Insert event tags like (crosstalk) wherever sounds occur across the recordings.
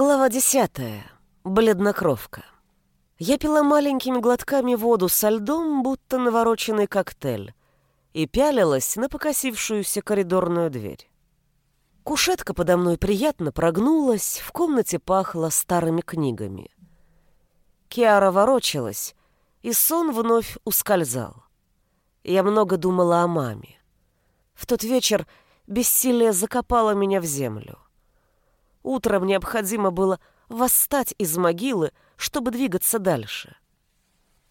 Глава десятая. Бледнокровка. Я пила маленькими глотками воду со льдом, будто навороченный коктейль, и пялилась на покосившуюся коридорную дверь. Кушетка подо мной приятно прогнулась, в комнате пахло старыми книгами. Киара ворочалась, и сон вновь ускользал. Я много думала о маме. В тот вечер бессилие закопало меня в землю. Утром необходимо было восстать из могилы, чтобы двигаться дальше.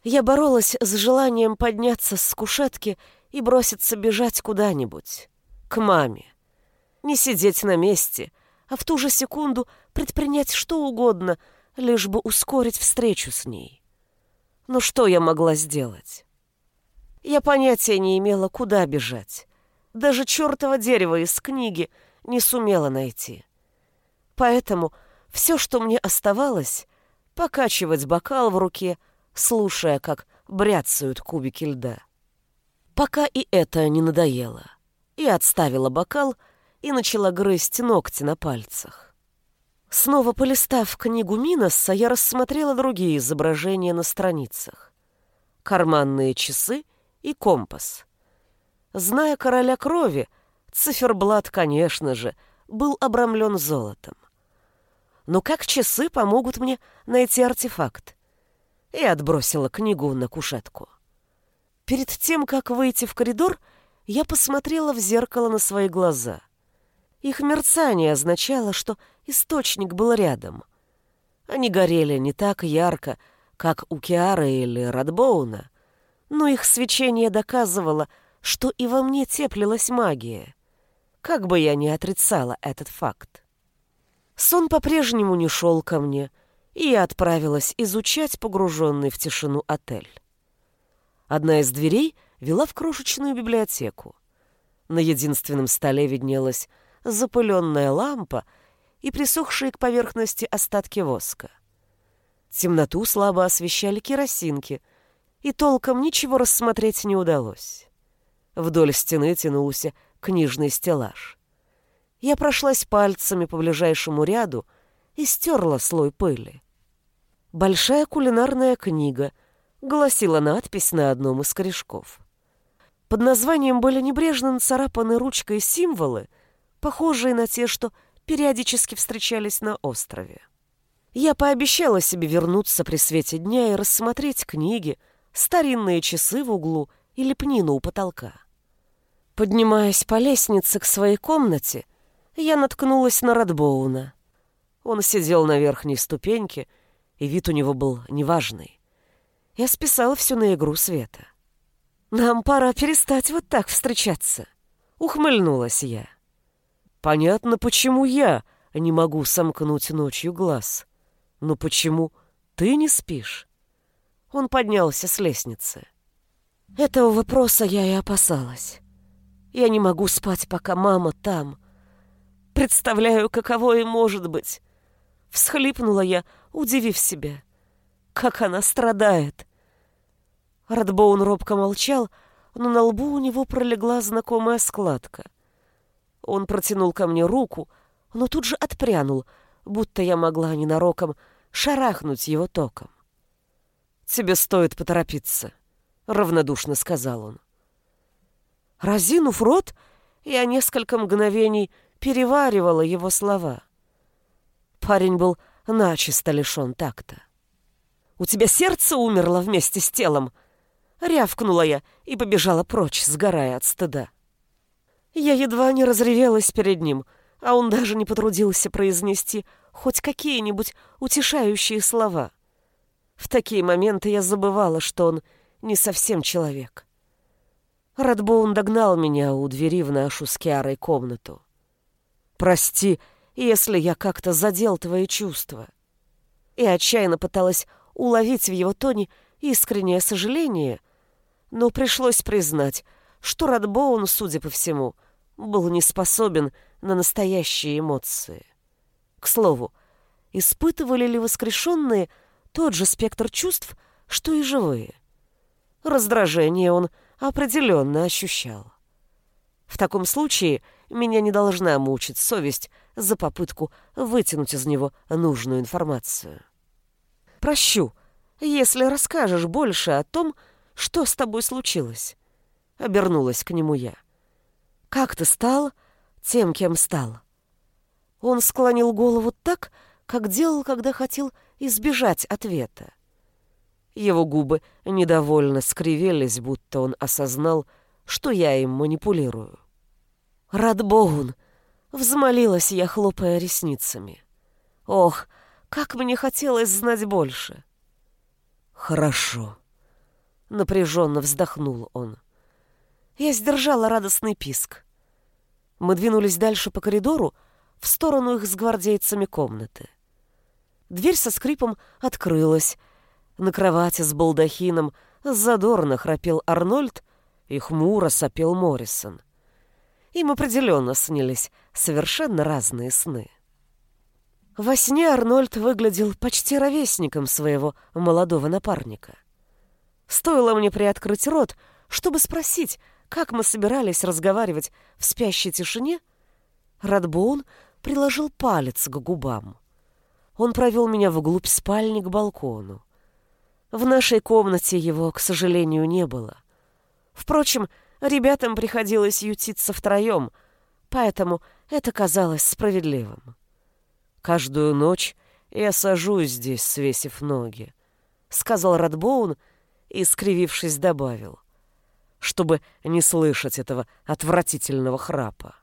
Я боролась с желанием подняться с кушетки и броситься бежать куда-нибудь. К маме. Не сидеть на месте, а в ту же секунду предпринять что угодно, лишь бы ускорить встречу с ней. Но что я могла сделать? Я понятия не имела, куда бежать. Даже чертово дерево из книги не сумела найти. Поэтому все, что мне оставалось, покачивать бокал в руке, слушая, как бряцают кубики льда. Пока и это не надоело. Я отставила бокал и начала грызть ногти на пальцах. Снова полистав книгу Миноса, я рассмотрела другие изображения на страницах. Карманные часы и компас. Зная короля крови, циферблат, конечно же, был обрамлен золотом. Но как часы помогут мне найти артефакт? И отбросила книгу на кушетку. Перед тем, как выйти в коридор, я посмотрела в зеркало на свои глаза. Их мерцание означало, что источник был рядом. Они горели не так ярко, как у Киары или Радбоуна, но их свечение доказывало, что и во мне теплилась магия. Как бы я ни отрицала этот факт. Сон по-прежнему не шел ко мне, и я отправилась изучать погруженный в тишину отель. Одна из дверей вела в крошечную библиотеку. На единственном столе виднелась запыленная лампа и присохшие к поверхности остатки воска. Темноту слабо освещали керосинки, и толком ничего рассмотреть не удалось. Вдоль стены тянулся книжный стеллаж. Я прошлась пальцами по ближайшему ряду и стерла слой пыли. «Большая кулинарная книга», — гласила надпись на одном из корешков. Под названием были небрежно нацарапаны ручкой символы, похожие на те, что периодически встречались на острове. Я пообещала себе вернуться при свете дня и рассмотреть книги, старинные часы в углу и лепнину у потолка. Поднимаясь по лестнице к своей комнате, я наткнулась на Радбоуна. Он сидел на верхней ступеньке, и вид у него был неважный. Я списала все на игру света. «Нам пора перестать вот так встречаться», — ухмыльнулась я. «Понятно, почему я не могу сомкнуть ночью глаз. Но почему ты не спишь?» Он поднялся с лестницы. Этого вопроса я и опасалась. Я не могу спать, пока мама там, Представляю, каково и может быть. Всхлипнула я, удивив себя. Как она страдает. Радбоун робко молчал, но на лбу у него пролегла знакомая складка. Он протянул ко мне руку, но тут же отпрянул, будто я могла ненароком шарахнуть его током. «Тебе стоит поторопиться», — равнодушно сказал он. Разинув рот, я несколько мгновений переваривала его слова. Парень был начисто лишен такта. «У тебя сердце умерло вместе с телом!» Рявкнула я и побежала прочь, сгорая от стыда. Я едва не разревелась перед ним, а он даже не потрудился произнести хоть какие-нибудь утешающие слова. В такие моменты я забывала, что он не совсем человек. Радбоун догнал меня у двери в нашу с Киарой комнату. Прости, если я как-то задел твои чувства. И отчаянно пыталась уловить в его тоне искреннее сожаление, но пришлось признать, что Радбоун, судя по всему, был не способен на настоящие эмоции. К слову, испытывали ли воскрешенные тот же спектр чувств, что и живые? Раздражение он определенно ощущал. В таком случае меня не должна мучить совесть за попытку вытянуть из него нужную информацию. Прощу, если расскажешь больше о том, что с тобой случилось. Обернулась к нему я. Как ты стал тем, кем стал? Он склонил голову так, как делал, когда хотел избежать ответа. Его губы недовольно скривились, будто он осознал, что я им манипулирую. «Рад Богун!» — взмолилась я, хлопая ресницами. «Ох, как мне хотелось знать больше!» «Хорошо!» — напряженно вздохнул он. Я сдержала радостный писк. Мы двинулись дальше по коридору, в сторону их с гвардейцами комнаты. Дверь со скрипом открылась. На кровати с балдахином задорно храпел Арнольд и хмуро сопел Моррисон. Им определенно снились совершенно разные сны. Во сне Арнольд выглядел почти ровесником своего молодого напарника. Стоило мне приоткрыть рот, чтобы спросить, как мы собирались разговаривать в спящей тишине, Радбоун приложил палец к губам. Он провел меня вглубь спальни к балкону. В нашей комнате его, к сожалению, не было. Впрочем, ребятам приходилось ютиться втроем, поэтому это казалось справедливым. «Каждую ночь я сажусь здесь, свесив ноги», — сказал Радбоун и, скривившись, добавил, чтобы не слышать этого отвратительного храпа.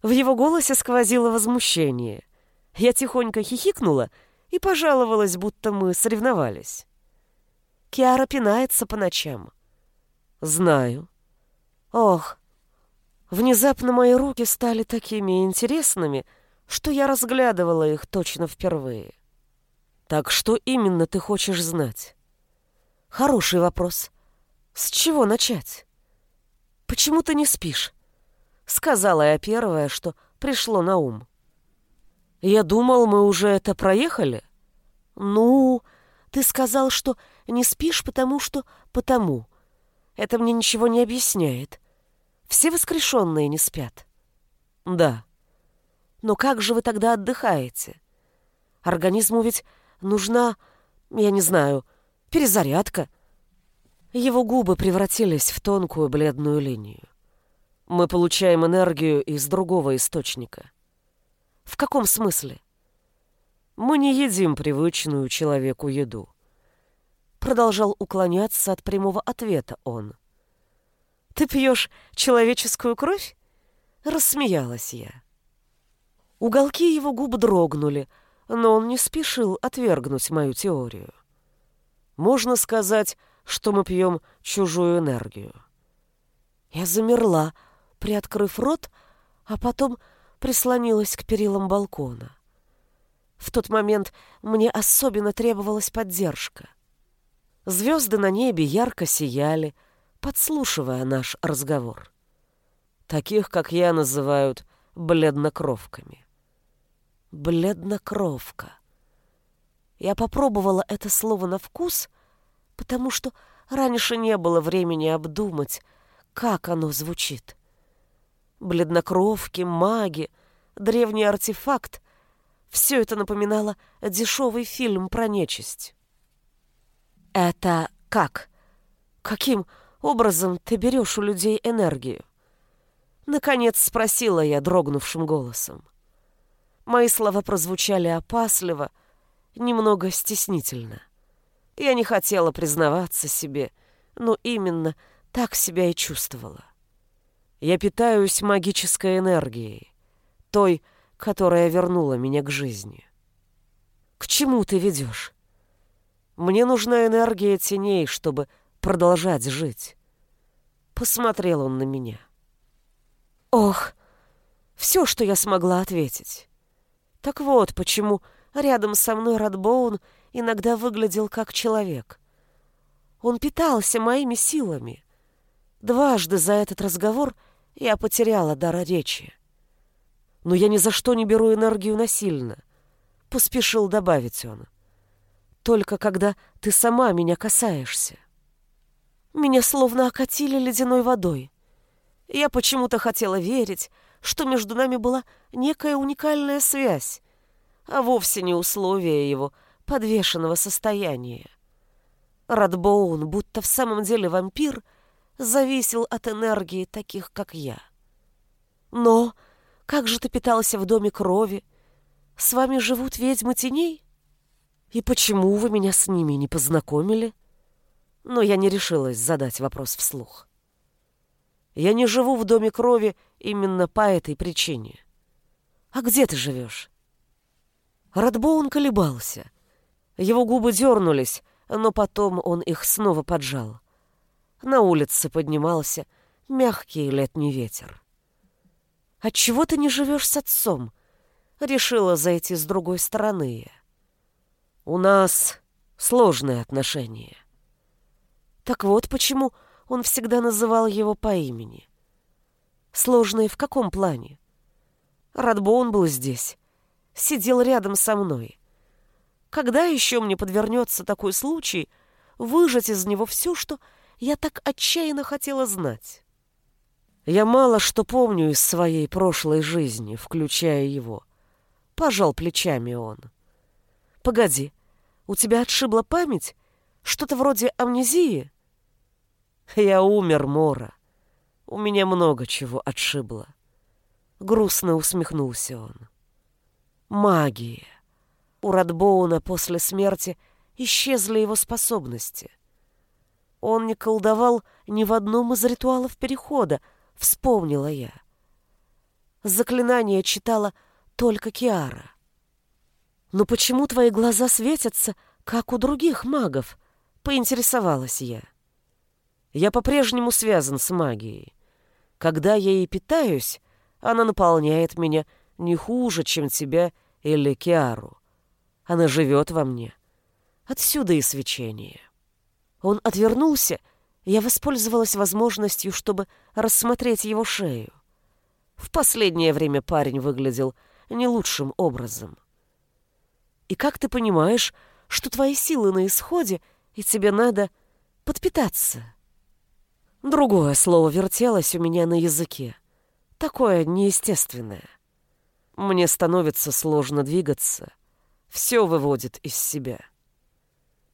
В его голосе сквозило возмущение. Я тихонько хихикнула и пожаловалась, будто мы соревновались. Киара пинается по ночам. Знаю. Ох, внезапно мои руки стали такими интересными, что я разглядывала их точно впервые. Так что именно ты хочешь знать? Хороший вопрос. С чего начать? Почему ты не спишь? Сказала я первое, что пришло на ум. Я думал, мы уже это проехали. Ну, ты сказал, что не спишь, потому что потому. Это мне ничего не объясняет. Все воскрешенные не спят. Да. Но как же вы тогда отдыхаете? Организму ведь нужна, я не знаю, перезарядка. Его губы превратились в тонкую бледную линию. Мы получаем энергию из другого источника. В каком смысле? Мы не едим привычную человеку еду. Продолжал уклоняться от прямого ответа он. Ты пьешь человеческую кровь? Рассмеялась я. Уголки его губ дрогнули, но он не спешил отвергнуть мою теорию. Можно сказать, что мы пьем чужую энергию. Я замерла, приоткрыв рот, а потом прислонилась к перилам балкона. В тот момент мне особенно требовалась поддержка. Звезды на небе ярко сияли, подслушивая наш разговор. Таких, как я, называют бледнокровками. Бледнокровка. Я попробовала это слово на вкус, потому что раньше не было времени обдумать, как оно звучит. Бледнокровки, маги, древний артефакт — все это напоминало дешевый фильм про нечисть. «Это как? Каким образом ты берешь у людей энергию?» Наконец спросила я дрогнувшим голосом. Мои слова прозвучали опасливо, немного стеснительно. Я не хотела признаваться себе, но именно так себя и чувствовала. Я питаюсь магической энергией, той, которая вернула меня к жизни. К чему ты ведешь? Мне нужна энергия теней, чтобы продолжать жить. Посмотрел он на меня. Ох, все, что я смогла ответить. Так вот, почему рядом со мной Радбоун иногда выглядел как человек. Он питался моими силами. Дважды за этот разговор я потеряла дар речи. Но я ни за что не беру энергию насильно. Поспешил добавить он. Только когда ты сама меня касаешься. Меня словно окатили ледяной водой. Я почему-то хотела верить, что между нами была некая уникальная связь, а вовсе не условие его подвешенного состояния. Радбоун, будто в самом деле вампир, зависел от энергии таких, как я. Но как же ты питался в доме крови? С вами живут ведьмы теней? И почему вы меня с ними не познакомили? Но я не решилась задать вопрос вслух. Я не живу в доме крови именно по этой причине. А где ты живешь? Радбоун колебался. Его губы дернулись, но потом он их снова поджал. На улице поднимался мягкий летний ветер. «Отчего ты не живешь с отцом?» Решила зайти с другой стороны. «У нас сложные отношения». Так вот почему он всегда называл его по имени. Сложные в каком плане? Радбон был здесь, сидел рядом со мной. Когда еще мне подвернется такой случай выжать из него все, что я так отчаянно хотела знать? Я мало что помню из своей прошлой жизни, включая его. Пожал плечами он. Погоди, у тебя отшибла память? Что-то вроде амнезии? Я умер, Мора. У меня много чего отшибло. Грустно усмехнулся он. Магия. У Радбоуна после смерти исчезли его способности. Он не колдовал ни в одном из ритуалов перехода, вспомнила я. Заклинание читала только Киара. «Но почему твои глаза светятся, как у других магов?» — поинтересовалась я. Я по-прежнему связан с магией. Когда я ей питаюсь, она наполняет меня не хуже, чем тебя или Киару. Она живет во мне. Отсюда и свечение. Он отвернулся, я воспользовалась возможностью, чтобы рассмотреть его шею. В последнее время парень выглядел не лучшим образом. И как ты понимаешь, что твои силы на исходе, и тебе надо подпитаться?» Другое слово вертелось у меня на языке. Такое неестественное. Мне становится сложно двигаться. Все выводит из себя.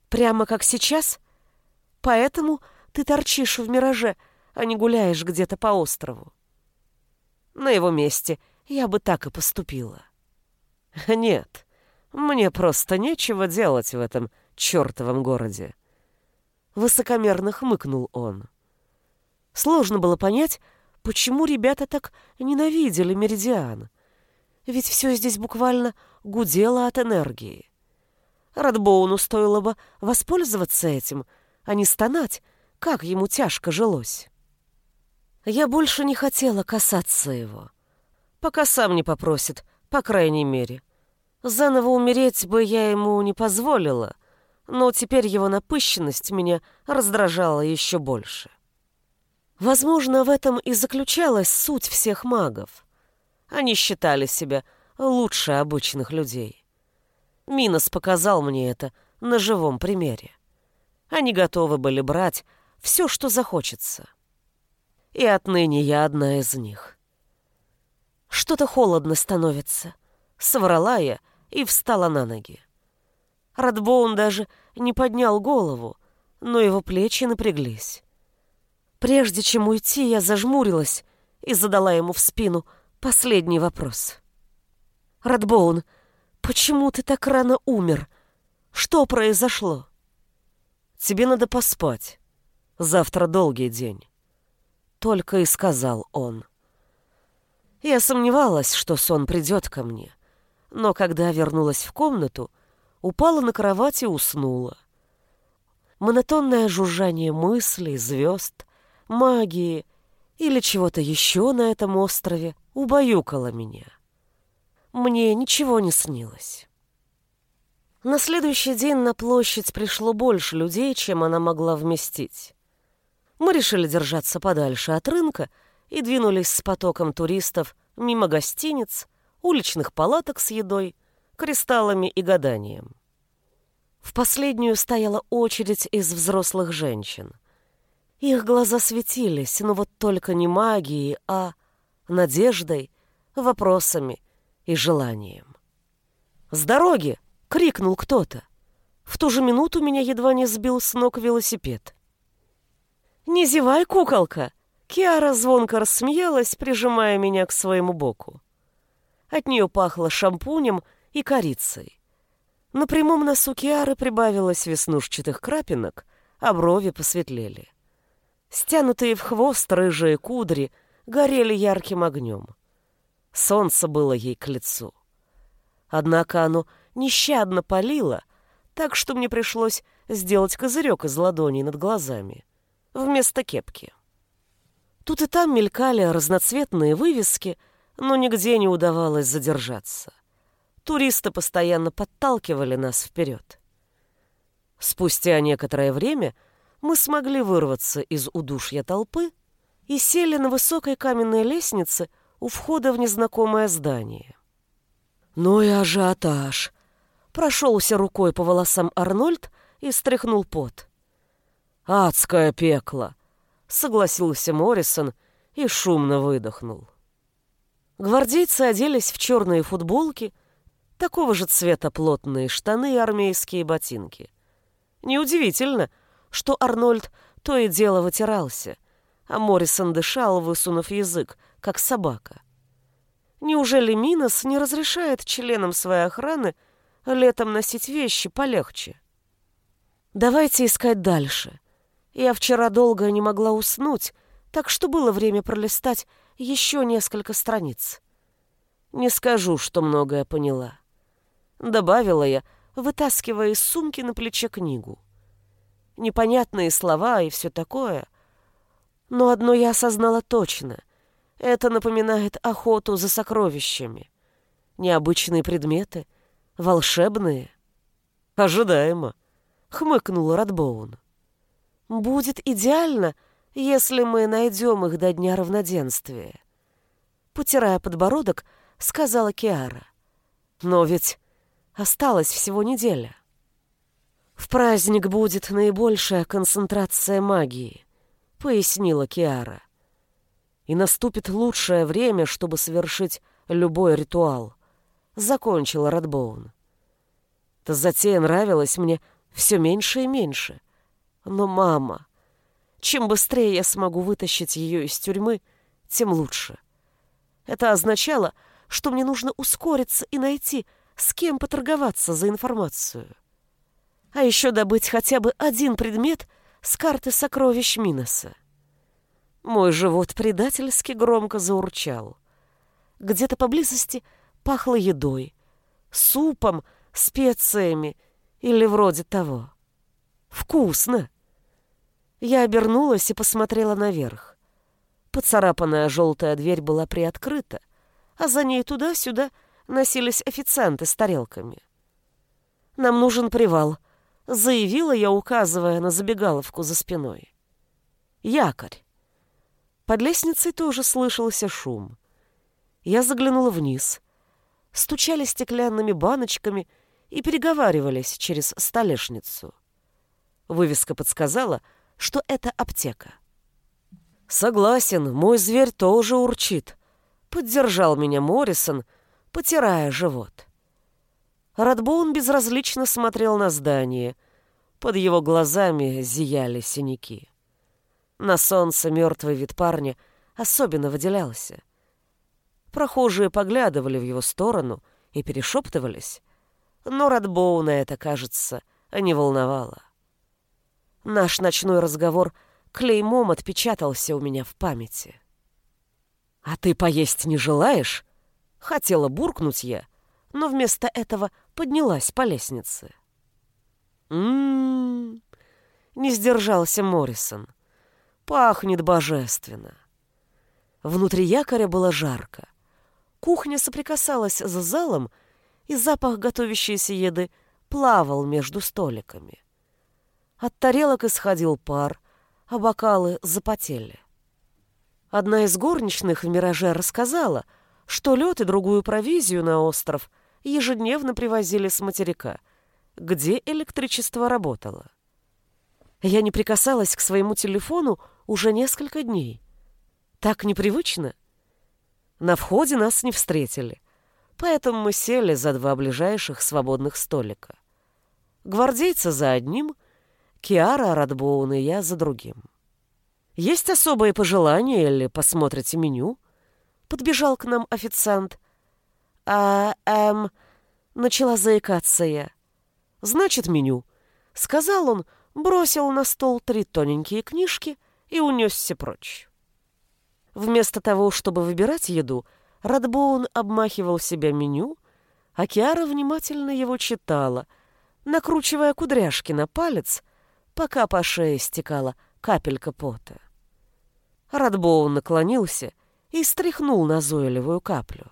Прямо как сейчас? Поэтому ты торчишь в мираже, а не гуляешь где-то по острову. На его месте я бы так и поступила. (laughs) Нет, мне просто нечего делать в этом чертовом городе. Высокомерно хмыкнул он. Сложно было понять, почему ребята так ненавидели Меридиан. Ведь все здесь буквально гудело от энергии. Радбоуну стоило бы воспользоваться этим, а не стонать, как ему тяжко жилось. Я больше не хотела касаться его. Пока сам не попросит, по крайней мере. Заново умереть бы я ему не позволила, но теперь его напыщенность меня раздражала еще больше. Возможно, в этом и заключалась суть всех магов. Они считали себя лучше обычных людей. Минос показал мне это на живом примере. Они готовы были брать все, что захочется. И отныне я одна из них. Что-то холодно становится. Соврала я и встала на ноги. Радбоун даже не поднял голову, но его плечи напряглись. Прежде чем уйти, я зажмурилась и задала ему в спину последний вопрос. «Радбоун, почему ты так рано умер? Что произошло?» «Тебе надо поспать. Завтра долгий день», — только и сказал он. Я сомневалась, что сон придет ко мне, но когда вернулась в комнату, упала на кровать и уснула. Монотонное жужжание мыслей, звезд, магии или чего-то еще на этом острове убаюкало меня. Мне ничего не снилось. На следующий день на площадь пришло больше людей, чем она могла вместить. Мы решили держаться подальше от рынка и двинулись с потоком туристов мимо гостиниц, уличных палаток с едой, кристаллами и гаданием. В последнюю стояла очередь из взрослых женщин — их глаза светились, но вот только не магией, а надеждой, вопросами и желанием. «С дороги!» — крикнул кто-то. В ту же минуту меня едва не сбил с ног велосипед. «Не зевай, куколка!» Киара звонко рассмеялась, прижимая меня к своему боку. От нее пахло шампунем и корицей. На прямом носу Киары прибавилось веснушчатых крапинок, а брови посветлели. Стянутые в хвост рыжие кудри горели ярким огнем. Солнце было ей к лицу. Однако оно нещадно палило, так что мне пришлось сделать козырек из ладоней над глазами вместо кепки. Тут и там мелькали разноцветные вывески, но нигде не удавалось задержаться. Туристы постоянно подталкивали нас вперед. Спустя некоторое время мы смогли вырваться из удушья толпы и сели на высокой каменной лестнице у входа в незнакомое здание. Ну и ажиотаж. Прошелся рукой по волосам Арнольд и стряхнул пот. «Адское пекло!» согласился Моррисон и шумно выдохнул. Гвардейцы оделись в черные футболки, такого же цвета плотные штаны и армейские ботинки. Неудивительно, что Арнольд то и дело вытирался, а Моррисон дышал, высунув язык, как собака. Неужели Минос не разрешает членам своей охраны летом носить вещи полегче? Давайте искать дальше. Я вчера долго не могла уснуть, так что было время пролистать еще несколько страниц. Не скажу, что многое поняла. Добавила я, вытаскивая из сумки на плече книгу. Непонятные слова и все такое. Но одно я осознала точно. Это напоминает охоту за сокровищами. Необычные предметы, волшебные. Ожидаемо, хмыкнул Радбоун. Будет идеально, если мы найдем их до дня равноденствия. Потирая подбородок, сказала Киара. Но ведь осталась всего неделя. В праздник будет наибольшая концентрация магии, пояснила Киара. И наступит лучшее время, чтобы совершить любой ритуал. Закончила Радбоун. Эта затея нравилась мне все меньше и меньше. Но мама... Чем быстрее я смогу вытащить ее из тюрьмы, тем лучше. Это означало, что мне нужно ускориться и найти, с кем поторговаться за информацию. А еще добыть хотя бы один предмет с карты сокровищ Миноса. Мой живот предательски громко заурчал. Где-то поблизости пахло едой, супом, специями или вроде того. Вкусно! Я обернулась и посмотрела наверх. Поцарапанная желтая дверь была приоткрыта, а за ней туда-сюда носились официанты с тарелками. «Нам нужен привал», — заявила я, указывая на забегаловку за спиной. «Якорь». Под лестницей тоже слышался шум. Я заглянула вниз. Стучали стеклянными баночками и переговаривались через столешницу. Вывеска подсказала, что это аптека. «Согласен, мой зверь тоже урчит», — поддержал меня Моррисон, потирая живот. Радбоун безразлично смотрел на здание. Под его глазами зияли синяки. На солнце мертвый вид парня особенно выделялся. Прохожие поглядывали в его сторону и перешептывались, но Радбоуна это, кажется, не волновало. Наш ночной разговор клеймом отпечатался у меня в памяти. «А ты поесть не желаешь?» Хотела буркнуть я, но вместо этого поднялась по лестнице. «М-м-м!» Не сдержался Моррисон. «Пахнет божественно!» Внутри якоря было жарко. Кухня соприкасалась с залом, и запах готовящейся еды плавал между столиками. От тарелок исходил пар, а бокалы запотели. Одна из горничных в «Мираже» рассказала, что лед и другую провизию на остров ежедневно привозили с материка, где электричество работало. Я не прикасалась к своему телефону уже несколько дней. Так непривычно. На входе нас не встретили, поэтому мы сели за два ближайших свободных столика. Гвардейцы за одним, Киара, Радбоун и я за другим. «Есть особые пожелания или посмотрите меню?» Подбежал к нам официант. «А, эм...» — начала заикаться я. «Значит, меню», — сказал он, бросил на стол три тоненькие книжки и унесся прочь. Вместо того, чтобы выбирать еду, Радбоун обмахивал себя меню, а Киара внимательно его читала, накручивая кудряшки на палец, пока по шее стекала капелька пота. Радбоун наклонился и стряхнул назойливую каплю.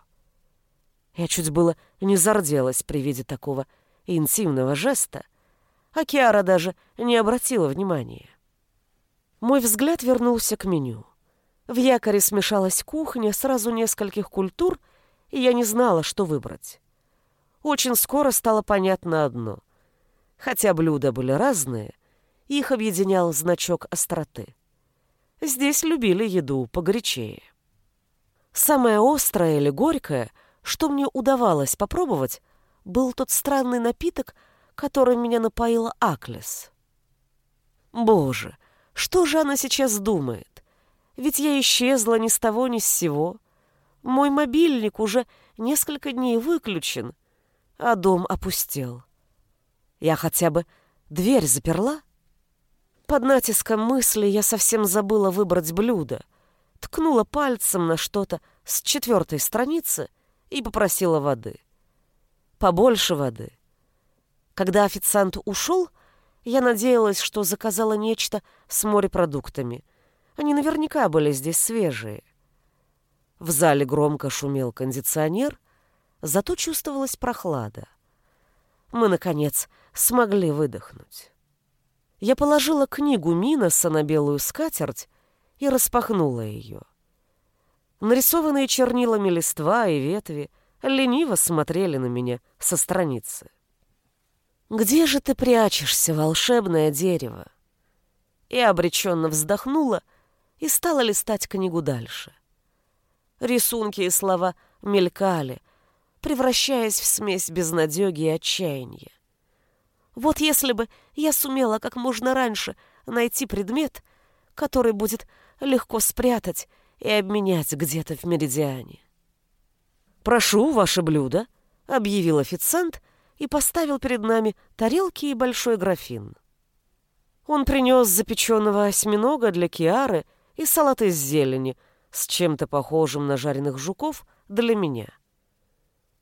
Я чуть было не зарделась при виде такого интимного жеста, а Киара даже не обратила внимания. Мой взгляд вернулся к меню. В якоре смешалась кухня сразу нескольких культур, и я не знала, что выбрать. Очень скоро стало понятно одно. Хотя блюда были разные, их объединял значок остроты. Здесь любили еду погорячее. Самое острое или горькое, что мне удавалось попробовать, был тот странный напиток, которым меня напоила Аклес. Боже, что же она сейчас думает? Ведь я исчезла ни с того ни с сего. Мой мобильник уже несколько дней выключен, а дом опустел. Я хотя бы дверь заперла? Под натиском мысли я совсем забыла выбрать блюдо, ткнула пальцем на что-то с четвертой страницы и попросила воды. Побольше воды. Когда официант ушел, я надеялась, что заказала нечто с морепродуктами. Они наверняка были здесь свежие. В зале громко шумел кондиционер, зато чувствовалась прохлада. Мы, наконец, смогли выдохнуть. Я положила книгу Миноса на белую скатерть и распахнула ее. Нарисованные чернилами листва и ветви лениво смотрели на меня со страницы. «Где же ты прячешься, волшебное дерево?» Я обреченно вздохнула и стала листать книгу дальше. Рисунки и слова мелькали, превращаясь в смесь безнадеги и отчаяния. Вот если бы я сумела как можно раньше найти предмет, который будет легко спрятать и обменять где-то в Меридиане. «Прошу, ваше блюдо», — объявил официант и поставил перед нами тарелки и большой графин. Он принес запеченного осьминога для Киары и салат из зелени с чем-то похожим на жареных жуков для меня.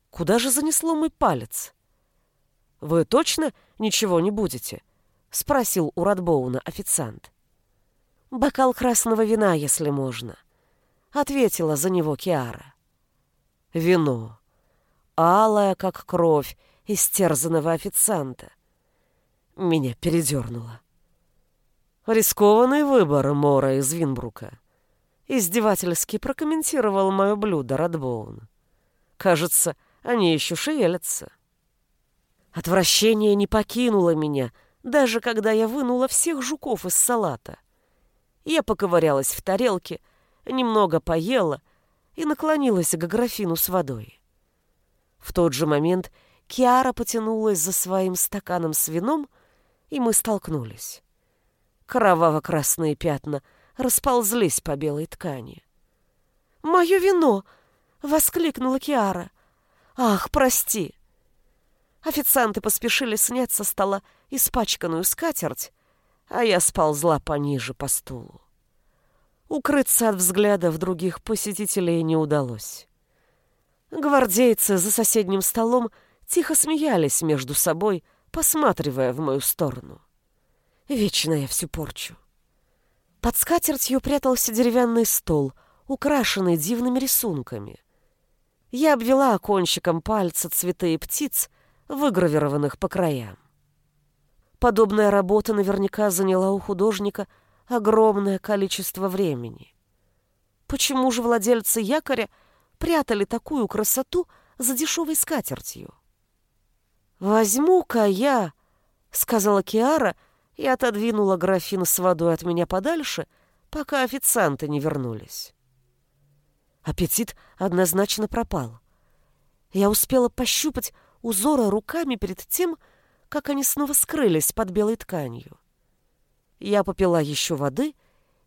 Куда же занесло мой палец? «Вы точно ничего не будете?» — спросил у Радбоуна официант. «Бокал красного вина, если можно», — ответила за него Киара. «Вино. Алое, как кровь истерзанного официанта. Меня передернуло. Рискованный выбор Мора из Винбрука. Издевательски прокомментировал мое блюдо Радбоун. Кажется, они еще шевелятся. Отвращение не покинуло меня, даже когда я вынула всех жуков из салата. Я поковырялась в тарелке, немного поела и наклонилась к графину с водой. В тот же момент Киара потянулась за своим стаканом с вином, и мы столкнулись. Кроваво-красные пятна расползлись по белой ткани. «Мое вино!» — воскликнула Киара. «Ах, прости!» Официанты поспешили снять со стола испачканную скатерть, а я сползла пониже по стулу. Укрыться от взглядов других посетителей не удалось. Гвардейцы за соседним столом тихо смеялись между собой, посматривая в мою сторону. Вечно я всю порчу. Под скатертью прятался деревянный стол, украшенный дивными рисунками. Я обвела кончиком пальца цветы и птиц, выгравированных по краям. Подобная работа наверняка заняла у художника огромное количество времени. Почему же владельцы якоря прятали такую красоту за дешевой скатертью? «Возьму-ка я», — сказала Киара и отодвинула графин с водой от меня подальше, пока официанты не вернулись. Аппетит однозначно пропал. Я успела пощупать узоры руками перед тем, как они снова скрылись под белой тканью. Я попила еще воды,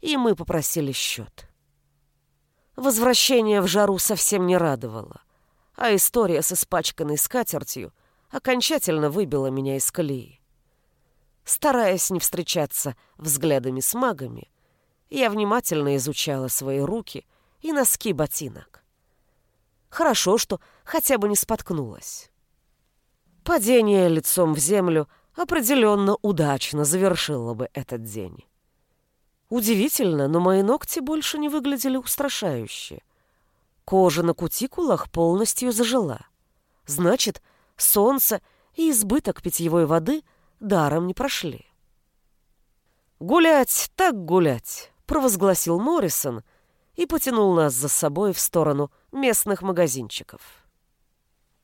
и мы попросили счет. Возвращение в жару совсем не радовало, а история с испачканной скатертью окончательно выбила меня из колеи. Стараясь не встречаться взглядами с магами, я внимательно изучала свои руки и носки ботинок. Хорошо, что хотя бы не споткнулась. Падение лицом в землю определенно удачно завершило бы этот день. Удивительно, но мои ногти больше не выглядели устрашающе. Кожа на кутикулах полностью зажила. Значит, солнце и избыток питьевой воды даром не прошли. «Гулять так гулять!» — провозгласил Моррисон и потянул нас за собой в сторону местных магазинчиков.